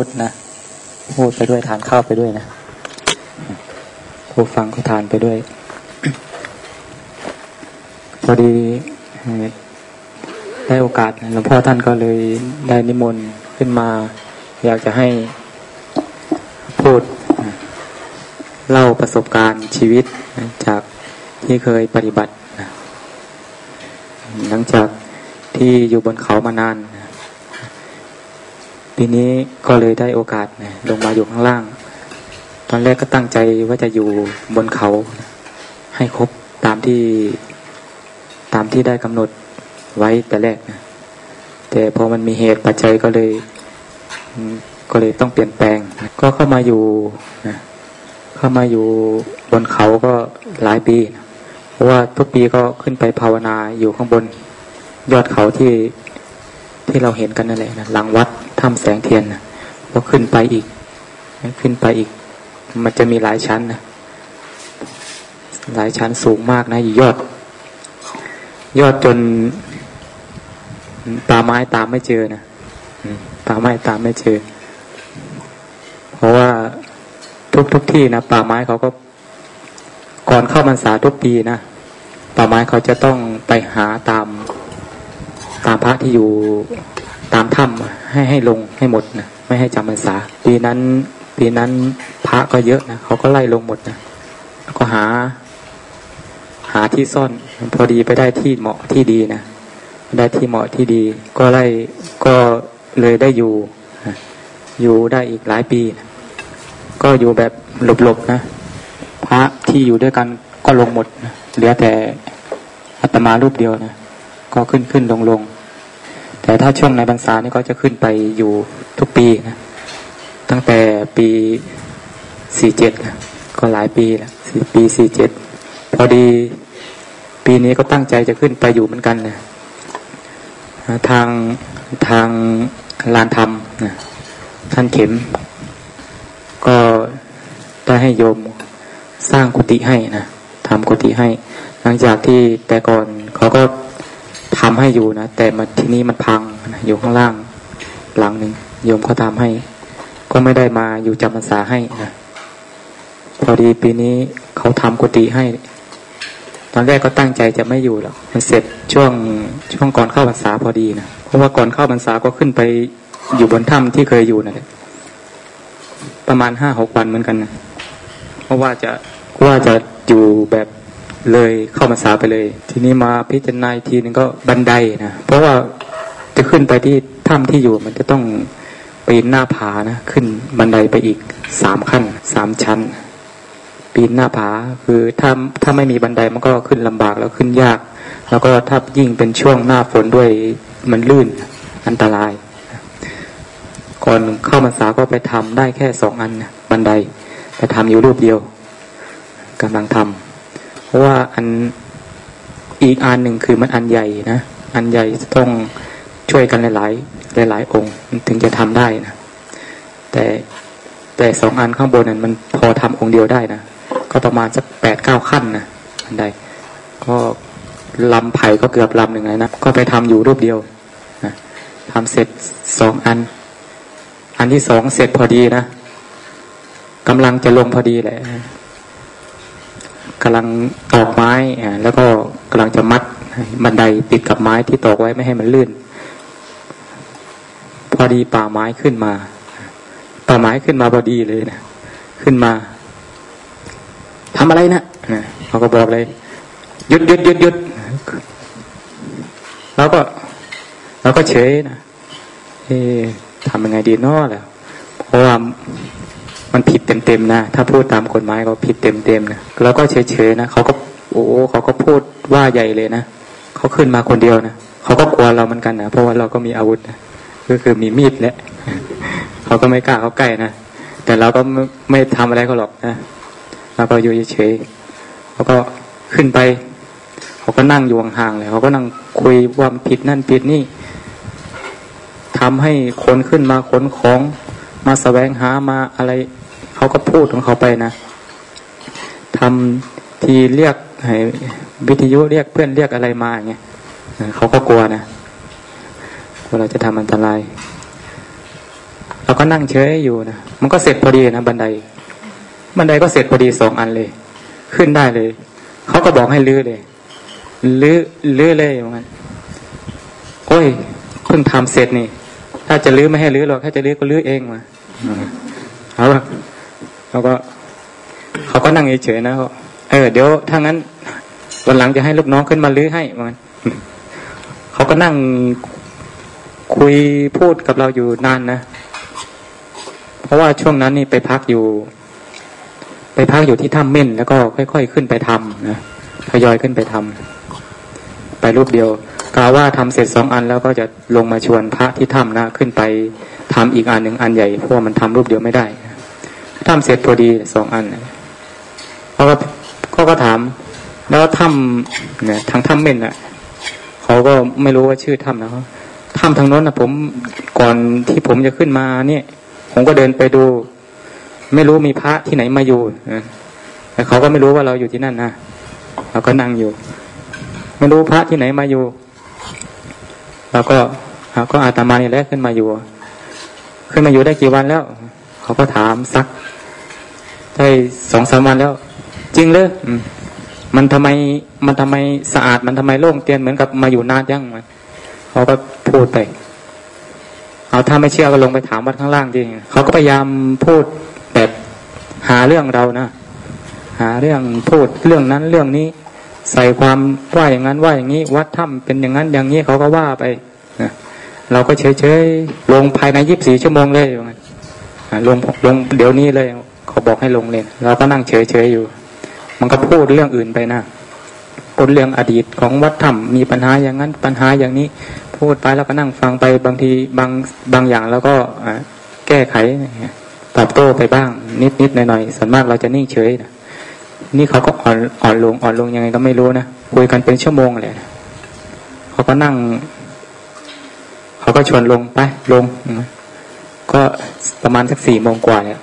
พูดนะพูดไปด้วยทานข้าวไปด้วยนะผู้ฟังก็ทานไปด้วย พอดีได้โอกาสหลวงพ่อท่านก็เลยได้นิมนต์ขึ้นมา อยากจะให้พูดเล่าประสบการณ์ชีวิตจากที่เคยปฏิบัติ หลังจากที่อยู่บนเขามานาน ปีนี้ก็เลยได้โอกาสลงมาอยู่ข้างล่าง ตอนแรกก็ตั้งใจว่าจะอยู่บนเขา ให้ครบตามที่ตามที่ได้กำหนดไว้แต่แรกนะแต่พอมันมีเหตุปัจจัยก็เลยก็เลยต้องเปลี่ยนแปลง ก็เข้ามาอยู่นะเข้ามาอยู่บนเขาก็หลายปี เพราะว่าทุกปีก็ขึ้นไปภาวนาอยู่ข้างบน ยอดเขาที่ ที่เราเห็นกันนั่นแหละนะหลังวัดถ้ำแสงเทียนนะก็ขึ้นไปอีกขึ้นไปอีก มันจะมีหลายชั้นนะหลายชั้นสูงมากนะยอด ยอดจนป่าไม้ตามไม่เจอนะป่าไม้ตามไม่เจอ เพราะว่าทุกทุกที่นะป่าไม้เขาก็ก่อนเข้าพรรษาทุกปีนะป่าไม้เขาจะต้องไปหาตาม ตามพระที่อยู่ตามถ้ำให้ให้ลงให้หมดนะไม่ให้จำพรรษา ปีนั้นปีนั้นพระก็เยอะนะเขาก็ไล่ลงหมดนะก็หา หาที่ซ่อน พอดีไปได้ที่เหมาะที่ดีนะได้ที่เหมาะที่ดี ก็ไล่ก็เลยได้อยู่ อยู่ได้อีกหลายปีนะก็อยู่แบบหลบๆนะ พระที่อยู่ด้วยกันก็ลงหมดนะเหลือแต่อาตมารูปเดียวนะ ก็ขึ้นขึ้นลงลงแต่ถ้าช่วงในบรรษานี่ก็จะขึ้นไปอยู่ทุกปีนะตั้งแต่ปีสี่เจ็ดก็หลายปีแล้วสี่ปีสี่เจ็ดพอดีปีนี้ก็ตั้งใจจะขึ้นไปอยู่เหมือนกันนะทางทางลานธรรมนะท่านเข็ม ก็ได้ให้โยมสร้างกุฏิให้นะทำกุฏิให้ หลังจากที่แต่ก่อนเขาก็ ทำให้อยู่นะแต่มาที่นี้มันพังนะอยู่ข้างล่างหลังหนึ่งโยมเขาทาให้ ก็ไม่ได้มาอยู่จำพรรษาให้นะพอดีปีนี้เขาทำกุฏิให้ ตอนแรกก็ตั้งใจจะไม่อยู่หรอกมันเสร็จช่วงช่วงก่อนเข้าพรรษาพอดีนะเพราะว่าก่อนเข้าพรรษาก็ขึ้นไปอยู่บนถ้ำที่เคยอยู่นะ่นประมาณห้าหกวันเหมือนกันนะเพราะว่าจะว่าจะอยู่แบบ เลยเข้ามาสาไปเลย ทีนี้มาพิจารณาทีนึงก็บันไดนะเพราะว่าจะขึ้นไปที่ถ้ำที่อยู่มันจะต้องปีนหน้าผานะขึ้นบันไดไปอีกสามขั้นสามชั้น ปีนหน้าผาคือถ้าถ้าไม่มีบันไดมันก็ขึ้นลำบากแล้วขึ้นยาก แล้วก็ถ้ายิ่งเป็นช่วงหน้าฝนด้วยมันลื่นอันตราย ก่อนเข้ามาสาก็ไปทำได้แค่สองอันบันไดแต่ทำอยู่รูปเดียวกำลังทำ เพราะว่าอันอีกอันหนึ่งคือมันอันใหญ่นะอันใหญ่ต้องช่วยกันหลาย ๆ หลาย ๆ องค์ถึงจะทำได้นะแต่แต่สองอันข้างบนนั้นมันพอทำองค์เดียวได้นะก็ประมาณสักแปดเก้าขั้นนะอันใดก็ลำไผ่ก็เกือบลำหนึ่งเลยนะก็ไปทำอยู่รูปเดียวนะทำเสร็จสองอัน อันที่สองเสร็จพอดีนะกำลังจะลงพอดีแหละ กำลังตอกไม้แล้วก็กำลังจะมัดบันไดติดกับไม้ที่ตอกไว้ไม่ให้มันลื่น พอดีป่าไม้ขึ้นมา ป่าไม้ขึ้นมาพอดีเลยนะขึ้นมาทำอะไรนะเขาก็บอกเลยหยุดหยุดหยุดหยุดแล้วก็เราก็เฉยนะเอ๊ทำยังไงดีนาะแล้วเพราะว่า มันผิดเต็มๆนะ ถ้าพูดตามกฎหมายก็ผิดเต็มๆนะเราก็เฉยๆนะเขาก็โอ้เขาก็พูดว่าใหญ่เลยนะเขาขึ้นมาคนเดียวนะเขาก็กลัวเราเหมือนกันนะเพราะว่าเราก็มีอาวุธนะก็คือมีมีดแหละเขาก็ไม่กล้าเขาใกล้นะแต่เราก็ไม่ไม่ทำอะไรเขาหรอกนะเราก็อยู่เฉยๆเขาก็ขึ้นไป เขาก็นั่งอยู่ห่างๆเลยเขาก็นั่งคุยว่าผิดนั่นผิดนี่ทำให้คนขึ้นมาขนของ มาสแสวงหามาอะไร เขาก็พูดของเขาไปนะทำทีเรียกให้วิทยุเรียกเพื่อนเรียกอะไรมาอย่างเงี้ยเขาก็กลัวนะกลัวเราจะทำอันตรายเราก็นั่งเฉยอยู่นะมันก็เสร็จพอดีนะบันได บันไดก็เสร็จพอดีสองอันเลย ขึ้นได้เลย เขาก็บอกให้ลื้อเลยลื้อลื้อเลยอย่างนั้นโอ้ยเพิ่งทำเสร็จนี่ ถ้าจะลื้อไม่ให้ลื้อหรอกถ้าจะลื้อก็ลื้อเองมา เอาเขาก็เขาก็นั่งเฉยๆนะเออเดี๋ยวถ้างั้นวันหลังจะให้ลูกน้องขึ้นมาลื้อให้มันเขาก็นั่งคุยพูดกับเราอยู่นานนะเพราะว่าช่วงนั้นนี่ไปพักอยู่ ไปพักอยู่ที่ถ้ำเม่นแล้วก็ค่อยๆขึ้นไปทำนะทยอยขึ้นไปทำไปรูปเดียวาว่าทำเสร็จสองอันแล้วก็จะลงมาชวนพระที่ถ้ำนะขึ้นไปทำอีกอันหนึ่งอันใหญ่เพราะมันทำรูปเดียวไม่ได้ทำเสร็จพอดีสองอันเขาก็เขาก็ถาม แล้วถ้ำเนี่ยทางถ้ำเม่นอะเขาก็ไม่รู้ว่าชื่อถ้ำนะเขาถ้ำทางโน้นนะผมก่อนที่ผมจะขึ้นมาเนี่ย ผมก็เดินไปดู ไม่รู้มีพระที่ไหนมาอยู่แต่เขาก็ไม่รู้ว่าเราอยู่ที่นั่นนะเราก็นั่งอยู่ ไม่รู้พระที่ไหนมาอยู่ เราก็เราก็อาตมานี่แหละขึ้นมาอยู่ ขึ้นมาอยู่ได้กี่วันแล้ว เขาก็ถามซักได้สองสามวันแล้ว จริงเลยมันทำไมมันทำไมสะอาดมันทำไมโล่งเตียนเหมือนกับมาอยู่นานยังมันเขาก็พูดไปเอาถ้าไม่เชื่อก็ลงไปถามวัดข้างล่างจริงเขาก็พยายามพูดแบบหาเรื่องเรานะหาเรื่องพูดเรื่องนั้นเรื่องนี้ ใส่ความว่าอย่างนั้นว่าอย่างนี้ วัดถ้ำเป็นอย่างนั้นอย่างนี้เขาก็ว่าไปนะเราก็เฉยเฉยลงภายในยีิบสี่ชั่วโมงเลยอย่างนั้นลงลงเดี๋ยวนี้เลยเขาบอกให้ลงเลยเราก็นั่งเฉยเฉยอยู่ มันก็พูดเรื่องอื่นไปนะพูดเรื่องอดีตของวัดถ้ำมีปัญหาอย่างนั้นปัญหาอย่างนี้ พูดไปแล้วก็นั่งฟังไปบางทีบางบางอย่างแล้วก็แก้ไขตอบโต้ไปบ้าง นิดนิดหน่อยหน่อยส่วนมากเราจะนิ่งเฉยนะ นี่เขาก็อ่อนอ่อนลงอ่อนลงยังไงก็ไม่รู้นะคุยกันเป็นชั่วโมงเลยเขาก็นั่ง เขาก็ชวนลงไปลงก็ประมาณสักสี่โมงกว่าเนี่ย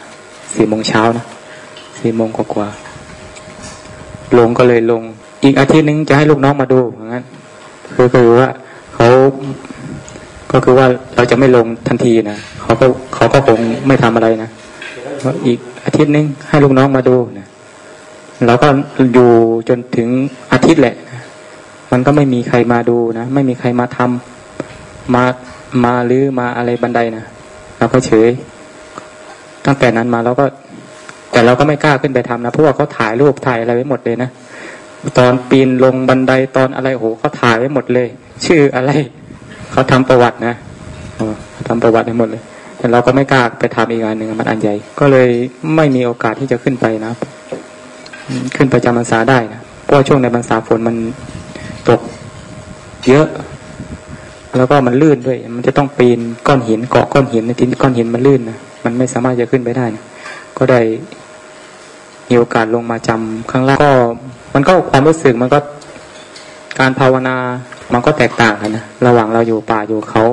สี่โมงเช้านะสี่โมงกว่าลงก็เลยลง อีกอาทิตย์นึงจะให้ลูกน้องมาดูอย่างนั้นคือคือว่าเขาก็คือว่าเราจะไม่ลงทันทีนะเขาก็เขาก็คงไม่ทำอะไรนะอีกอาทิตย์นึงให้ลูกน้องมาดูนะ เราก็อยู่จนถึงอาทิตย์แหละ มันก็ไม่มีใครมาดูนะ ไม่มีใครมาทำมามาหรือมาอะไรบันไดนะเราก็เฉย ตั้งแต่นั้นมาเราก็ แต่เราก็ไม่กล้าขึ้นไปทำนะเพราะว่าเขาถ่ายรูปถ่ายอะไรไว้หมดเลยนะตอนปีนลงบันไดตอนอะไรโหเขาถ่ายไว้หมดเลย ชื่ออะไรเขาทำประวัตินะทำประวัติให้หมดเลย แต่เราก็ไม่กล้าไปทำอีกอันหนึ่งมันอันใหญ่ ก็เลยไม่มีโอกาสที่จะขึ้นไปนะ ขึ้นไปจำพรรษาได้นะเพราะช่วงในพรรษาฝนมันตกเยอะ แล้วก็มันลื่นด้วย มันจะต้องปีนก้อนหินเกาะก้อนหินในที่ก้อนหินมันลื่นนะมันไม่สามารถจะขึ้นไปได้นะก็ได้มีโอกาสลงมาจำข้างล่างก็ มันก็ความรู้สึกมันก็การภาวนามันก็แตกต่างกันนะระหว่างเราอยู่ป่าอยู่เขา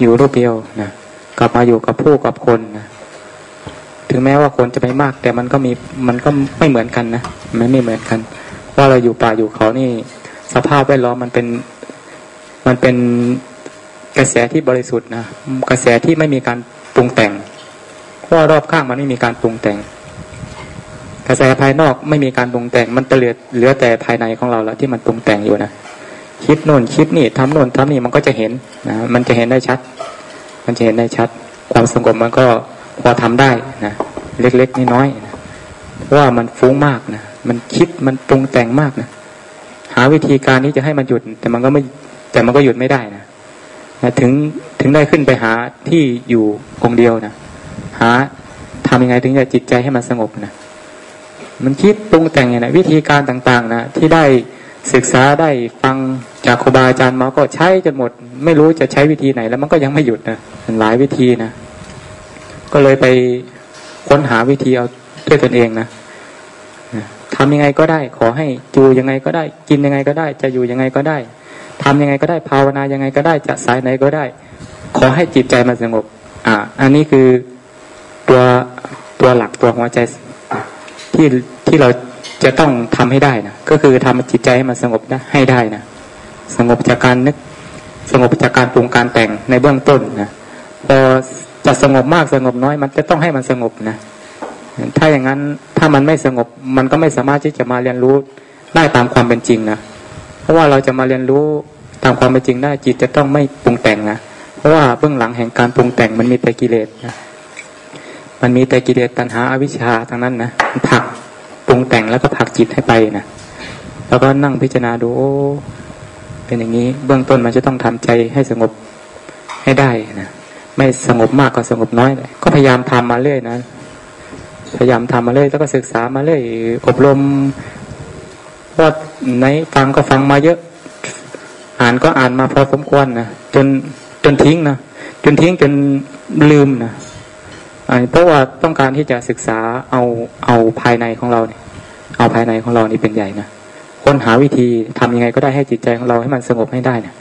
อยู่รูปเดียวนะกลับมาอยู่กับผู้กับคนนะ ถึงแม้ว่าคนจะไม่มาก แต่มันก็มีมันก็ไม่เหมือนกันนะมันไม่เหมือนกัน ว่าเราอยู่ป่าอยู่เขานี่ สภาพแวดล้อมมันเป็นมันเป็นกระแสที่บริสุทธิ์นะกระแสที่ไม่มีการปรุงแต่งเพราะรอบข้างมันไม่มีการปรุงแต่ง กระแสภายนอกไม่มีการปรุงแต่ง มันเหลือเหลือแต่ภายในของเราแล้วที่มันปรุงแต่งอยู่นะคิดโน่นคิดนี่ทำโน่นทำนี่มันก็จะเห็นนะมันจะเห็นได้ชัด มันจะเห็นได้ชัด ความสงบมันก็ พอทำได้นะเล็กๆน้อยๆนะว่ามันฟุ้งมากนะมันคิดมันปรุงแต่งมากนะหาวิธีการนี้จะให้มันหยุด แต่มันก็ไม่แต่มันก็หยุดไม่ได้นะนะถึงถึงได้ขึ้นไปหาที่อยู่องเดียวนะหาทำยังไงถึงจะจิตใจให้มันสงบนะมันคิดปรุงแต่งอย่างไรวิธีการต่าง ๆ นะที่ได้ศึกษาได้ฟังจากครูบาอาจารย์มาก็ใช้จนหมด ไม่รู้จะใช้วิธีไหน แล้วมันก็ยังไม่หยุดนะหลายวิธีนะ ก็เลยไปค้นหาวิธีเอาด้วยตนเองนะทำยังไงก็ได้ ขอให้จูยังไงก็ได้ กินยังไงก็ได้ จะอยู่ยังไงก็ได้ทำยังไงก็ได้ภาวนายังไงก็ได้ จะสายไหนก็ได้ ขอให้จิตใจมันสงบ อ่า อันนี้คือตัวตัวหลักตัวหัวใจที่ที่เราจะต้องทำให้ได้นะก็คือทำจิตใจให้มันสงบได้ให้ได้นะสงบจากการนึก สงบจากการปรุงการแต่งในเบื้องต้นนะพอ จะสงบมากสงบน้อย มันจะต้องให้มันสงบนะถ้าอย่างนั้นถ้ามันไม่สงบ มันก็ไม่สามารถที่จะมาเรียนรู้ได้ตามความเป็นจริงนะเพราะว่าเราจะมาเรียนรู้ตามความเป็นจริงได้จิตจะต้องไม่ปรุงแต่งนะเพราะว่าเบื้องหลังแห่งการปรุงแต่งมันมีแต่กิเลสนะมันมีแต่กิเลสตัณหาอาวิชชาทั้งนั้นนะผลักปรุงแต่งแล้วก็ผลักจิตให้ไปนะแล้วก็นั่งพิจารณาดูโอ้เป็นอย่างนี้ เบื้องต้นมันจะต้องทำใจให้สงบให้ได้นะ ไม่สงบมากก็สงบน้อยเลยก็พยายามทำมาเรื่อยนะ พยายามทำมาเรื่อยแล้วก็ศึกษามาเรื่อยอบรมว่าไหนฟังก็ฟังมาเยอะ อ่านก็อ่านมาพอสมควรนะจนจนทิ้งนะจนทิ้งจนลืมนะเพราะว่าต้องการที่จะศึกษาเอาเอาภายในของเราเนี่ยเอาภายในของเรานี่เป็นใหญ่นะค้นหาวิธีทำยังไงก็ได้ให้จิตใจของเราให้มันสงบให้ได้เนี่ย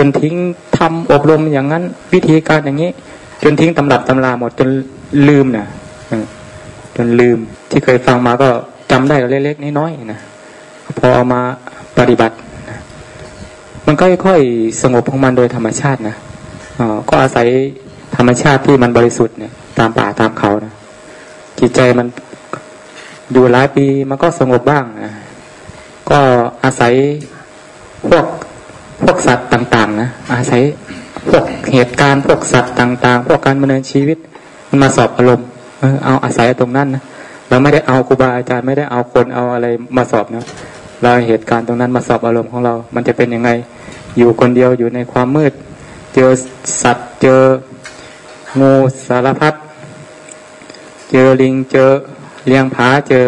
จนทิ้งทำอบรมอย่างนั้น วิธีการอย่างนี้ จนทิ้งตำรับตำราหมดจนลืมนะจนลืมที่เคยฟังมาก็จำได้เล็กๆน้อยๆนะพอเอามาปฏิบัติ มันก็ค่อยๆสงบของมันโดยธรรมชาตินะก็อาศัยธรรมชาติที่มันบริสุทธิ์เนี่ย ตามป่าตามเขานะจิตใจมันอยู่หลายปีมันก็สงบบ้างนะก็อาศัยพวก พวกสัตว์ต่างๆ นะอาศัยพวกเหตุการณ์พวกสัตว์ต่าง ๆ พวกการดำเนินชีวิตมันมาสอบอารมณ์เอาอาศัยตรงนั้นนะเราไม่ได้เอาครูบาอาจารย์ไม่ได้เอาคนเอาอะไรมาสอบนะเราเหตุการณ์ตรงนั้นมาสอบอารมณ์ของเรา มันจะเป็นยังไง อยู่คนเดียวอยู่ในความมืด เจอสัตว์เจองูสารพัดเจอลิงเจอเลี้ยงผาเจอ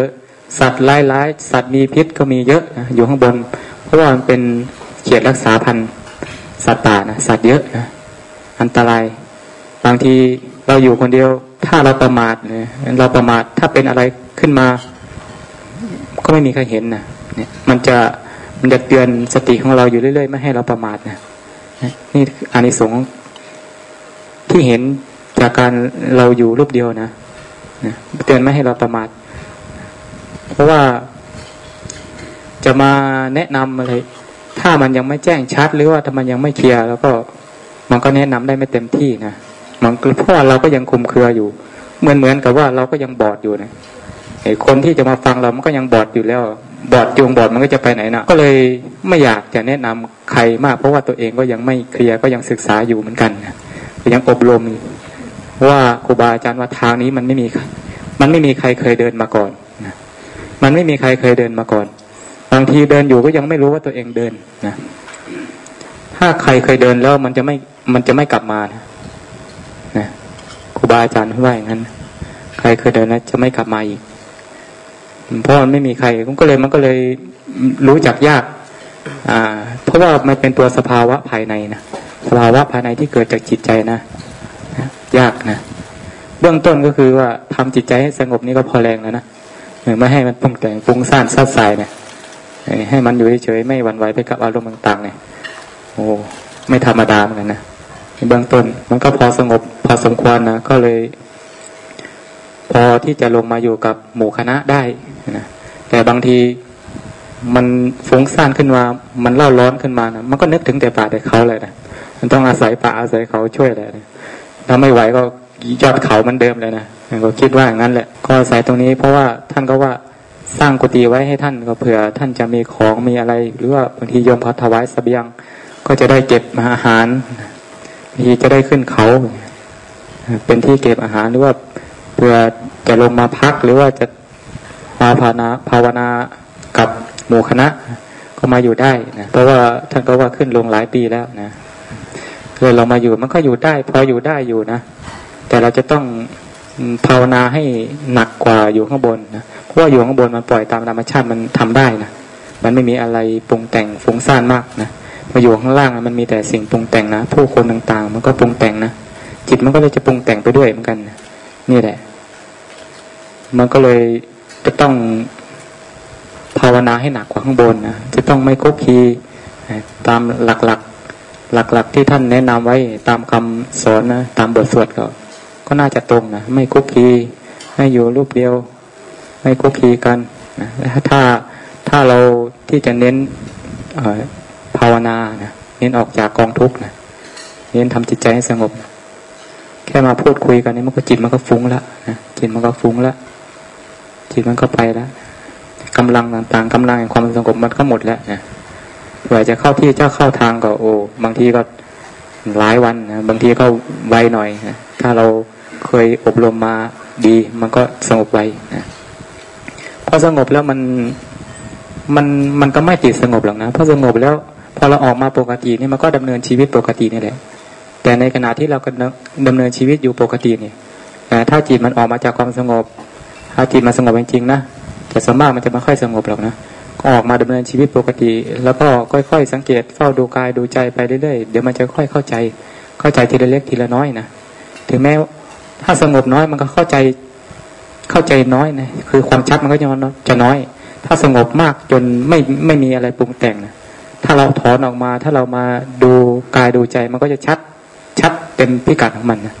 สัตว์ร้ายๆสัตว์มีพิษก็มีเยอะนะอยู่ข้างบน เพราะว่ามันเป็น เขตรักษาพันธุ์สัตว์ป่านะสัตว์เยอะนะอันตราย บางทีเราอยู่คนเดียว ถ้าเราประมาทเนี่ยเราประมาทถ้าเป็นอะไรขึ้นมา ก็ไม่มีใครเห็นนะเนี่ย มันจะมันจะเตือนสติของเราอยู่เรื่อยๆไม่ให้เราประมาทนะนี่อานิสงส์ที่เห็นจากการเราอยู่รูปเดียวนะนะเตือนไม่ให้เราประมาทเพราะว่าจะมาแนะนำอะไร ถ้ามันยังไม่แจ้งชัด หรือว่าถ้ามันยังไม่เคลียร์แล้วก็มันก็แนะนำได้ไม่เต็มที่นะมันเพราะเราก็ยังคุมเครืออยู่ เหมือนเหมือนกับว่าเราก็ยังบอดอยู่นะไอ้คนที่จะมาฟังเรามันก็ยังบอดอยู่แล้ว บอดจูงบอดมันก็จะไปไหนนะก็เลยไม่อยากจะแนะนำใครมาก เพราะว่าตัวเองก็ยังไม่เคลียร์ก็ยังศึกษาอยู่เหมือนกันนะยังอบรมว่าครูบาอาจารย์ว่าทางนี้มันไม่มี มันไม่มีใครเคยเดินมาก่อนนะมันไม่มีใครเคยเดินมาก่อน บางทีเดินอยู่ก็ยังไม่รู้ว่าตัวเองเดินนะถ้าใครเคยเดินแล้วมันจะไม่มันจะไม่กลับมานะนะครูบาอาจารย์ว่าอย่างนั้นใครเคยเดินแล้วจะไม่กลับมาอีกเพราะมันไม่มีใครก็เลยมันก็เลยรู้จักยาก อ่า เพราะว่ามันเป็นตัวสภาวะภายในนะสภาวะภายในที่เกิดจากจิตใจนะยากนะเบื้องต้นก็คือว่าทำจิตใจให้สงบนี่ก็พอแรงแล้วนะไม่ให้มันปรุงแต่งฟุ้งซ่านซัดสายเนี่ย ให้มันอยู่เฉยๆไม่หวั่นไหวไปกับอารมณ์ต่างๆเนี่ยโอ้ไม่ธรรมดาเหมือนกันนะเบื้องต้น มันก็พอสงบพอสมควรนะก็เลย พอที่จะลงมาอยู่กับหมู่คณะได้นะแต่บางทีมันฟุ้งซ่านขึ้นมา มันเล่าร้อนขึ้นมานะมันก็นึกถึงแต่ป่าแต่เขาเลยนะมันต้องอาศัยป่าอาศัยเขาช่วยเลยถ้าไม่ไหวก็ยอดเขามันเดิมเลยนะก็คิดว่าอย่างนั้นแหละ ก็อาศัยตรงนี้เพราะว่าท่านก็ว่า สร้างกุฏิไว้ให้ท่านก็เผื่อท่านจะมีของมีอะไร หรือว่าบางทีโยมพัถวายสเสบียง ก็จะได้เก็บอาหารบางทีจะได้ขึ้นเขา เป็นที่เก็บอาหารหรือว่าเพื่อจะลงมาพักหรือว่าจะมาภาวนาภาวนากับหมู่คณะก็มาอยู่ได้นะเพราะว่าท่านก็ว่าขึ้นลงหลายปีแล้วนะเลยเรามาอยู่มันก็อยู่ได้ พออยู่ได้อยู่นะแต่เราจะต้อง ภาวนาให้หนักกว่าอยู่ข้างบนนะเพราะว่าอยู่ข้างบนมันปล่อยตามธรรมชาติมันทำได้นะมันไม่มีอะไรปรุงแต่งฟุ้งซ่านมากนะมาอยู่ข้างล่างมันมีแต่สิ่งปรุงแต่งนะผู้คนต่างๆ มันก็ปรุงแต่งนะจิตมันก็เลยจะปรุงแต่งไปด้วยเหมือนกันนะนี่แหละ มันก็เลยจะต้องภาวนาให้หนักกว่าข้างบนนะจะต้องไม่คุกคีตามหลักๆ หลักๆที่ท่านแนะนำไว้ตามคำสอนนะตามบทสวดก็ ก็น่าจะตรงนะไม่คุกคีให้อยู่รูปเดียว ไม่คุกคีกันนะถ้าถ้าเราที่จะเน้นภาวนานะเน้นออกจากกองทุกข์นะเน้นทำจิตใจให้สงบแค่มาพูดคุยกันนี่มันก็จิตมันก็ฟุ้งแล้วนะจิตมันก็ฟุ้งแล้วจิตมันก็ไปแล้วกำลังต่างๆกำลังแห่งความสงบมันก็หมดแล้วนะเผื่จะเข้าที่เจ้าเข้าทางก็โอ้บางทีก็หลายวันนะบางทีก็ไวหน่อยนะถ้าเรา เคยอบรมมาดี มันก็สงบไวนะพอสงบแล้วมันมันมันก็ไม่ติดสงบหรอกนะพอสงบแล้วพอเราออกมาปกตินี่มันก็ดำเนินชีวิตปกตินี่แหละ แต่ในขณะที่เราก็ดำเนินชีวิตอยู่ปกติเนี่ยถ้าจิตมันออกมาจากความสงบ ถ้าจิตมันสงบจริงๆนะแต่สมมากมันจะไม่ค่อยสงบหรอกนะก็ออกมาดำเนินชีวิตปกติ แล้วก็ค่อยๆ สังเกตเฝ้าดูกายดูใจไปเรื่อยๆเดี๋ยวมันจะค่อยเข้าใจ เข้าใจทีละเล็กทีละน้อยนะถึงแม้ ถ้าสงบน้อยมันก็เข้าใจเข้าใจน้อยนะคือความชัดมันก็จะจะน้อย ถ้าสงบมากจนไม่ไม่มีอะไรปรุงแต่งนะถ้าเราถอนออกมา ถ้าเรามาดูกายดูใจมันก็จะชัด ชัดเต็มพิกัดของมันนะ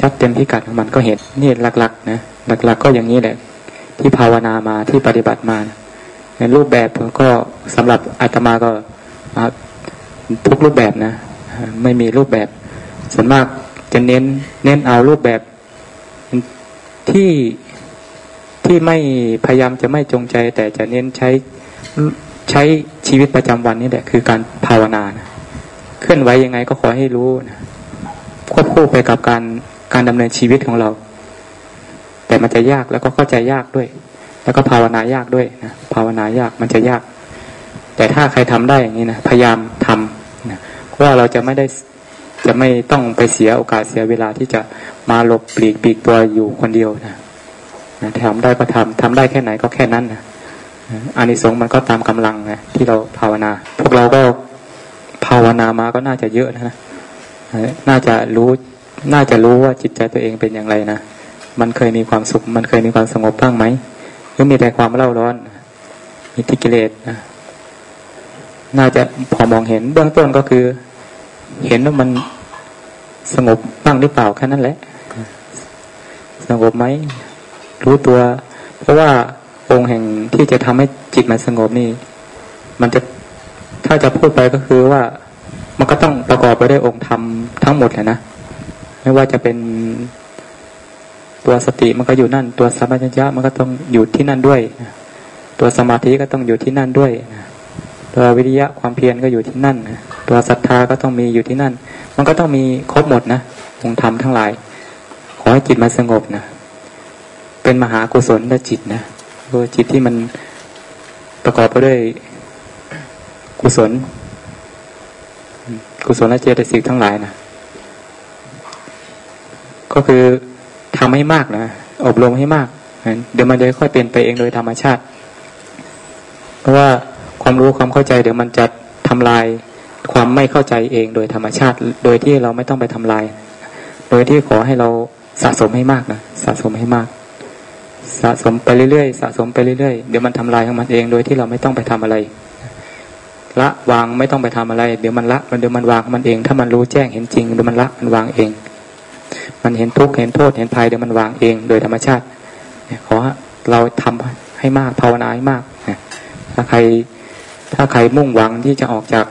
ชัดเต็มพิกัดของมันก็เห็นนี่หลักๆนะหลัก ๆ ก็อย่างนี้แหละ ที่ภาวนามาที่ปฏิบัติมาในรูปแบบก็สำหรับอาตมาก็ทุกรูปแบบนะ ไม่มีรูปแบบส่วนมากจะเน้นเน้นเอารูปแบบ ที่ที่ไม่พยายามจะไม่จงใจ แต่จะเน้นใช้ใช้ชีวิตประจำวันนี่แหละคือการภาวนานะเคลื่อนไหวยังไงก็ขอให้รู้นะควบคู่ไปกับการการดำเนินชีวิตของเรา แต่มันจะยากแล้วก็เข้าใจยากด้วย แล้วก็ภาวนายากด้วยนะภาวนายากมันจะยาก แต่ถ้าใครทำได้อย่างนี้นะพยายามทำนะเพราะว่าเราจะไม่ได้ จะไม่ต้องไปเสียโอกาสเสียเวลาที่จะมาหลบปลีกปีกตัวอยู่คนเดียวนะนะทำได้ก็ทำทำได้แค่ไหนก็แค่นั้นนะอานิสงส์มันก็ตามกำลังนะที่เราภาวนา พวกเราก็ภาวนามาก็น่าจะเยอะนะน่าจะรู้ น่าจะรู้ว่าจิตใจตัวเองเป็นอย่างไรนะมันเคยมีความสุข มันเคยมีความสงบบ้างไหมหรือมีแต่ความเล่าร้อน มีทิกิเลสนะน่าจะพอมองเห็นเบื้องต้นก็คือ เห็นว่ามันสงบบ้างหรือเปล่าแค่นั้นแหละ สงบไหมรู้ตัว เพราะว่าองค์แห่งที่จะทำให้จิตมันสงบนี่ มันจะถ้าจะพูดไปก็คือว่า มันก็ต้องประกอบไปด้วยองค์ธรรมทั้งหมดแหละนะไม่ว่าจะเป็นตัวสติมันก็อยู่นั่น ตัวสัมปชัญญะมันก็ต้องอยู่ที่นั่นด้วย ตัวสมาธิก็ต้องอยู่ที่นั่นด้วย ตัววิริยะความเพียรก็อยู่ที่นั่นนะตัวศรัทธาก็ต้องมีอยู่ที่นั่น มันก็ต้องมีครบหมดนะองค์ธรรมทั้งหลาย ขอให้จิตมันสงบนะเป็นมหากุศลและจิตนะตัวจิตที่มันประกอบไปด้วยกุศล กุศละเจตสิกทั้งหลายนะก็คือทำให้มากนะอบรมให้มาก เดี๋ยวมันจะค่อยเปลี่ยนไปเองโดยธรรมชาติ เพราะว่า ความรู้ความเข้าใจเดี๋ยวมันจะทำลายความไม่เข้าใจเองโดยธรรมชาติ โดยที่เราไม่ต้องไปทำลาย โดยที่ขอให้เราสะสมให้มากนะสะสมให้มาก สะสมไปเรื่อยๆสะสมไปเรื่อยๆเดี๋ยวมันทำลายของมันเองโดยที่เราไม่ต้องไปทำอะไร ละวางไม่ต้องไปทำอะไร เดี๋ยวมันละมันเดี๋ยวมันวางมันเอง ถ้ามันรู้แจ้งเห็นจริงเดี๋ยวมันละมันวางเอง มันเห็นทุกข์เห็นโทษเห็นภัยเดี๋ยวมันวางเอง โดยธรรมชาติขอเราทำให้มากภาวนาให้มากถ้าใคร ถ้าใครมุ่งหวังที่จะออกจาก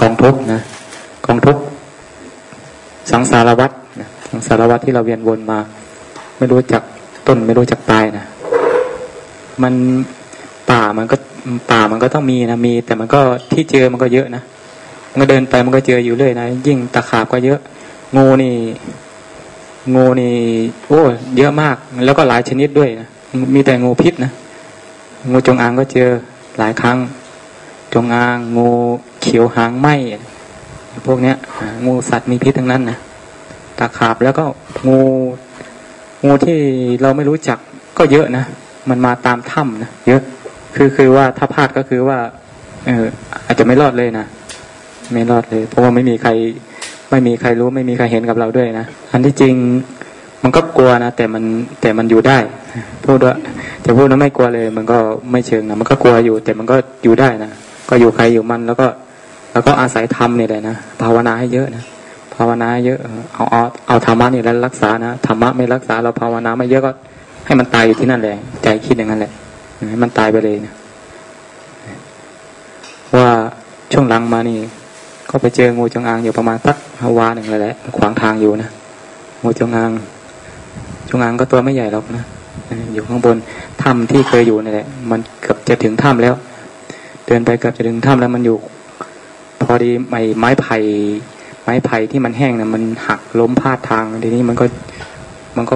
กองทุกนะกองทุกสังสารวัฏสังสารวัฏที่เราเวียนวนมา ไม่รู้จักต้นไม่รู้จักปลายนะมันป่ามันก็ป่ามันก็ต้องมีนะมี แต่มันก็ที่เจอมันก็เยอะนะมันก็เดินไปมันก็เจออยู่เรื่อยนะยิ่งตะขาบก็เยอะ งูนี่ งูนี่โอ้เยอะมาก แล้วก็หลายชนิดด้วยนะมีแต่งูพิษนะงูจงอางก็เจอหลายครั้ง จงอางงูเขียวหางไหมพวกเนี้ยงูสัตว์มีพิษทั้งนั้นนะตะขาบแล้วก็งูงูที่เราไม่รู้จักก็เยอะนะมันมาตามถ้ำนะเยอะ คือคือว่าถ้าพลาดก็คือว่า เออ อาจจะไม่รอดเลยนะไม่รอดเลย เพราะว่าไม่มีใคร ไม่มีใครรู้ไม่มีใครเห็นกับเราด้วยนะอันที่จริงมันก็กลัวนะแต่มันแต่มันอยู่ได้พูดว่าจะพูดว่าไม่กลัวเลย มันก็ไม่เชิงนะมันก็กลัวอยู่ แต่มันก็อยู่ได้นะ ก็อยู่ใครอยู่มันแล้วก็ แล้วก็อาศัยธรรมนี่แหละนะภาวนาให้เยอะนะภาวนาเยอะเอาเอาเอาธรรมะนี่แล้วรักษานะธรรมะไม่รักษาเราภาวนาไม่เยอะก็ ให้มันตายอยู่ที่นั่นแหละใจคิดอย่างนั้นแหละให้มันตายไปเลยนะว่าช่วงหลังมานี่ ก็ไปเจองูจงอางอยู่ประมาณสักฮาวาหนึ่งเลยแหละขวางทางอยู่นะงูจงอางจงอางก็ตัวไม่ใหญ่หรอกนะอยู่ข้างบนถ้ำที่เคยอยู่นี่แหละ มันเกือบจะถึงถ้ำแล้ว เดินไปเกือบจะถึงถ้ำแล้วมันอยู่ พอดีไม้ไม้ไผ่ไม้ไผ่ที่มันแห้งนะมันหักล้มพาดทางทีนี้มันก็มันก็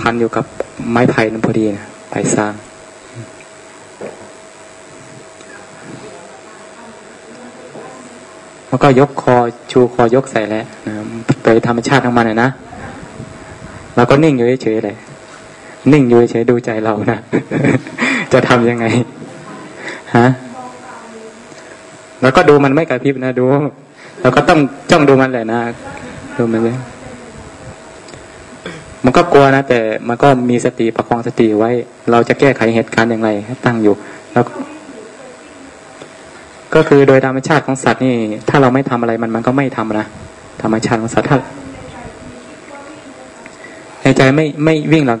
พันอยู่กับไม้ไผ่นั้นพอดีนะไผ่สร้างแล้วก็ยกคอชูคอยกใส่แล้วนะโดยธรรมชาติของมันนะเราก็นิ่งอยู่เฉยๆเลยนิ่งอยู่เฉยดูใจเรานะ จะทำยังไง ฮะ แล้วก็ดูมันไม่กระพริบนะดูเราก็ต้องจ้องดูมันแหละนะดูมันเลยมันก็กลัวนะ แต่มันก็มีสติประคองสติไว้ เราจะแก้ไขเหตุการณ์อย่างไรตั้งอยู่ แล้วก็คือโดยธรรมชาติของสัตว์นี่ ถ้าเราไม่ทำอะไรมันมันก็ไม่ทำนะธรรมชาติของสัตว์ถ้าในใจไม่ไม่วิ่งหรอก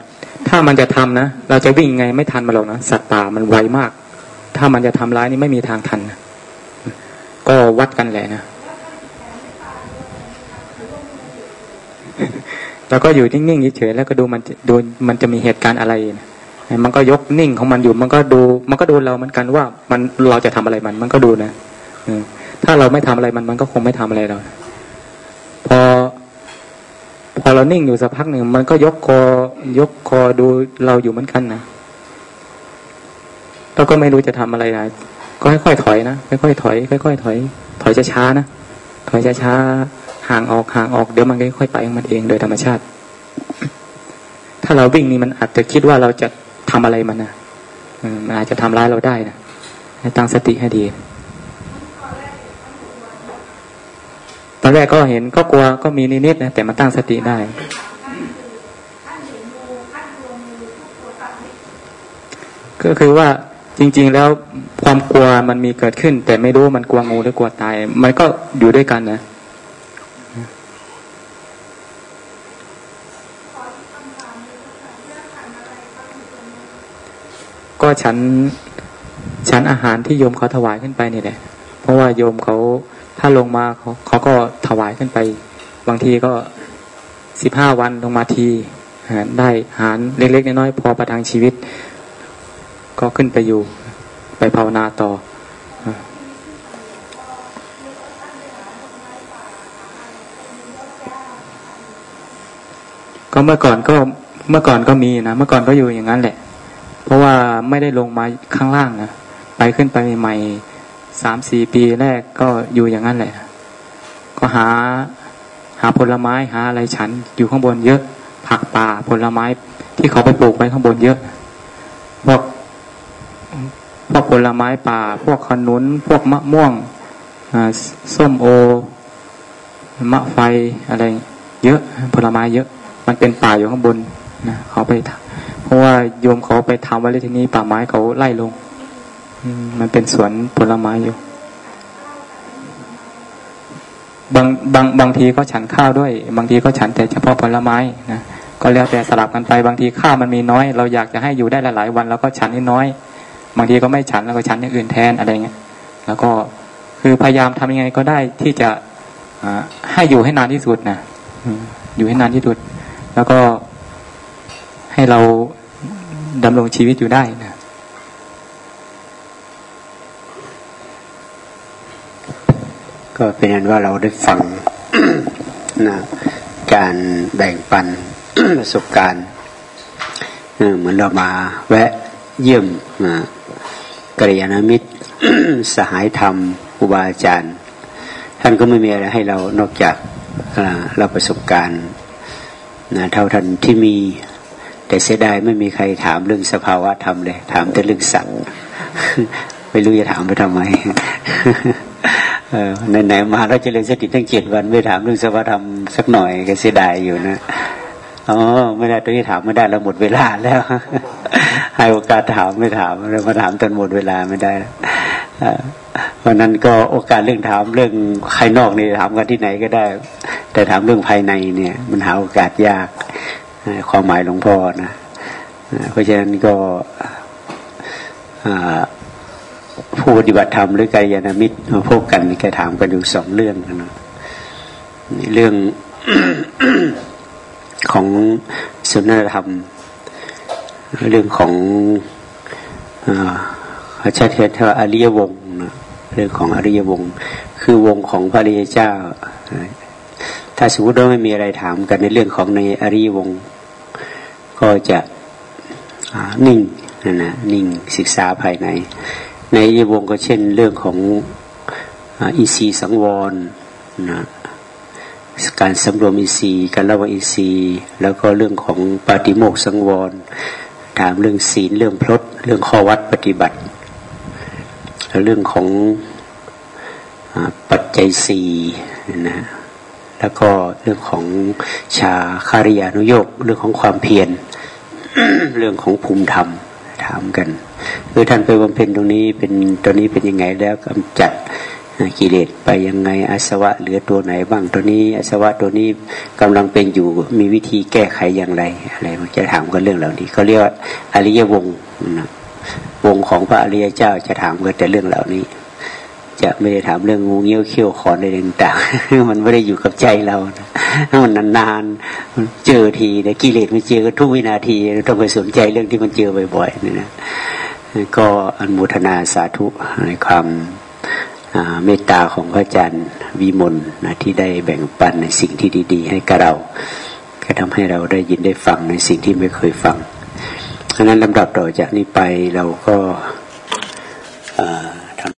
ถ้ามันจะทำนะเราจะวิ่งไงไม่ทันมาหรอกนะสัตว์ป่ามันไวมาก ถ้ามันจะทำร้ายนี่ไม่มีทางทันนะ ก็วัดกันแหละนะ แล้วก็อยู่นิ่งๆเฉยๆแล้วก็ดูมันดูมันจะมีเหตุการณ์อะไรนะมันก็ยกนิ่งของมันอยู่ มันก็ดู มันก็ดูเราเหมือนกันว่ามันเราจะทำอะไรมัน มันก็ดูนะถ้าเราไม่ทำอะไรมันมันก็คงไม่ทำอะไรเราพอ พอเรานิ่งอยู่สักพักหนึ่งมันก็ยกคอยกคอดูเราอยู่เหมือนกันนะเราก็ไม่รู้จะทำอะไรนะ ก็ค่อยๆถอยนะค่อยๆถอยค่อยๆถอย ถอยช้าๆนะถอยช้าๆห่างออกห่างออกเดี๋ยวมันค่อยๆไปของมันเองโดยธรรมชาติ ถ้าเราวิ่งนี่มันอาจจะคิดว่าเราจะทำอะไรมันนะมันอาจจะทำร้ายเราได้นะให้ตั้งสติให้ดีตอนแรกก็เห็นก็กลัวก็มีนิดๆนะแต่มาตั้งสติได้ก็คือว่า จริง ๆ แล้วความกลัวมันมีเกิดขึ้น แต่ไม่รู้มันกลัวงูหรือกลัวตาย มันก็อยู่ด้วยกันนะก็ฉันฉันอาหารที่โยมเขาถวายขึ้นไปนี่แหละ เพราะว่าโยมเขาถ้าลงมาเขาเขาก็ถวายขึ้นไป บางทีก็สิบห้าวันลงมาทีได้อาหารเล็กๆน้อยๆพอประทังชีวิต ก็ขึ้นไปอยู่ ไปภาวนาต่อก็เมื่อก่อนก็เมื่อก่อนก็มีนะเมื่อก่อนก็อยู่อย่างนั้นแหละ เพราะว่าไม่ได้ลงมาข้างล่างนะไปขึ้นไปใหม่สามสี่ปีแรกก็อยู่อย่างนั้นแหละ ก็หา หาผลไม้หาอะไรฉันอยู่ข้างบนเยอะ ผักป่าผลไม้ที่เขาไปปลูกไว้ข้างบนเยอะพวก ผลไม้ป่า พวกขนุน พวกมะม่วงส้มโอ มะไฟอะไร เยอะผลไม้เยอะ มันเป็นป่าอยู่ข้างบนนะเขาไปเพราะว่าโยมเขาไปทำไว้เลยทีนี้ป่าไม้เขาไล่ลงมันเป็นสวนผลไม้อยู่ บางบางบางทีก็ฉันข้าวด้วย บางทีก็ฉันแต่เฉพาะผลไม้นะก็แล้วแต่สลับกันไปบางทีข้าวมันมีน้อย เราอยากจะให้อยู่ได้หลายๆวันเราก็ฉันนิดน้อย บางทีก็ไม่ฉันแล้วก็ฉันอย่างอื่นแทนอะไรเงี้ยแล้วก็คือพยายามทำยังไงก็ได้ที่จะให้อยู่ให้นานที่สุดนะอยู่ให้นานที่สุด แล้วก็ให้เราดำรงชีวิตอยู่ได้นะก็เป็นอันว่าเราได้ฟังนะการแบ่งปันประสบการณ์เหมือนเรามาแวะเยี่ยม กัลยาณมิตร สหายธรรมอุบาอาจารย์ ท่านก็ไม่มีอะไรให้เรานอกจากเราประสบการณ์นะเท่าทันที่มีแต่เสียดายไม่มีใครถามเรื่องสภาวะธรรมเลย ถามแต่เรื่องสัตว์ไม่รู้จะถามไปทำไมไหนๆมาเราจะเรียนสติตั้งเจ็ดวัน ไม่ถามเรื่องสภาวะธรรมสักหน่อยก็เสียดายอยู่นะอ๋อไม่ได้ตัวนี้ถามไม่ได้เราหมดเวลาแล้ว ให้โอกาสถามไม่ถามเรามาถามตอนหมดเวลาไม่ได้เพราะนั้นก็โอกาสเรื่องถามเรื่องภายนอกนี่ถามกันที่ไหนก็ได้ แต่ถามเรื่องภายในเนี่ย มันหาโอกาสยากความหมายหลวงพ่อนะเพราะฉะนั้นก็ผู้ปฏิบัติธรรมหรือกายานามิตรมาพบกันแกถามกันอยู่สองเรื่องนะเรื่องของสุนทรธรรม เรื่องของเขาใช้เทวอริยวงนะเรื่องของอริยวงคือวงของพระริยเจ้า ถ้าสมมติว่าไม่มีอะไรถามกันในเรื่องของในอริยวงก็จะนิ่งนะนะนิ่งศึกษาภายใน ในอริยวงก็เช่นเรื่องของอิสีสังวรนะการสำรวมอิสีการละวอิสีแล้วก็เรื่องของปฏิโมกสังวร ถามเรื่องศีลเรื่องพลดเรื่องข้อวัดปฏิบัติ เรื่องของปัจจัยสี่นะแล้วก็เรื่องของชาคาริยานุโยกเรื่องของความเพียรเรื่องของภูมิธรรมถามกันคือท่านไปบำเพ็ญตรงนี้เป็นตอนนี้เป็นยังไงแล้วกำจัด กิเลสไปยังไงอาสวะเหลือตัวไหนบ้างตัวนี้อาสวะตัวนี้กำลังเป็นอยู่มีวิธีแก้ไขอย่างไรอะไรมันจะถามกันเรื่องเหล่านี้เขาเรียกว่าอริยวงนะวงของพระอริยเจ้าจะถามกันแต่เรื่องเหล่านี้ จะไม่ได้ถามเรื่องงูเงี้ยวเขี้ยวขอนอะไรต่างๆมันไม่ได้อยู่กับใจเรามันนานๆเจอทีนะกิเลสมันเจอทุกวินาทีต้องไปสนใจเรื่องที่มันเจอบ่อยๆนี่นะก็อนุโมทนาสาธุในความ เมตตาของพระอาจารย์วิมลนะที่ได้แบ่งปันในสิ่งที่ดี ๆ ให้กับเรา ก็ทำให้เราได้ยินได้ฟังในสิ่งที่ไม่เคยฟังเพระนั้นลำดับต่อจากนี้ไปเราก็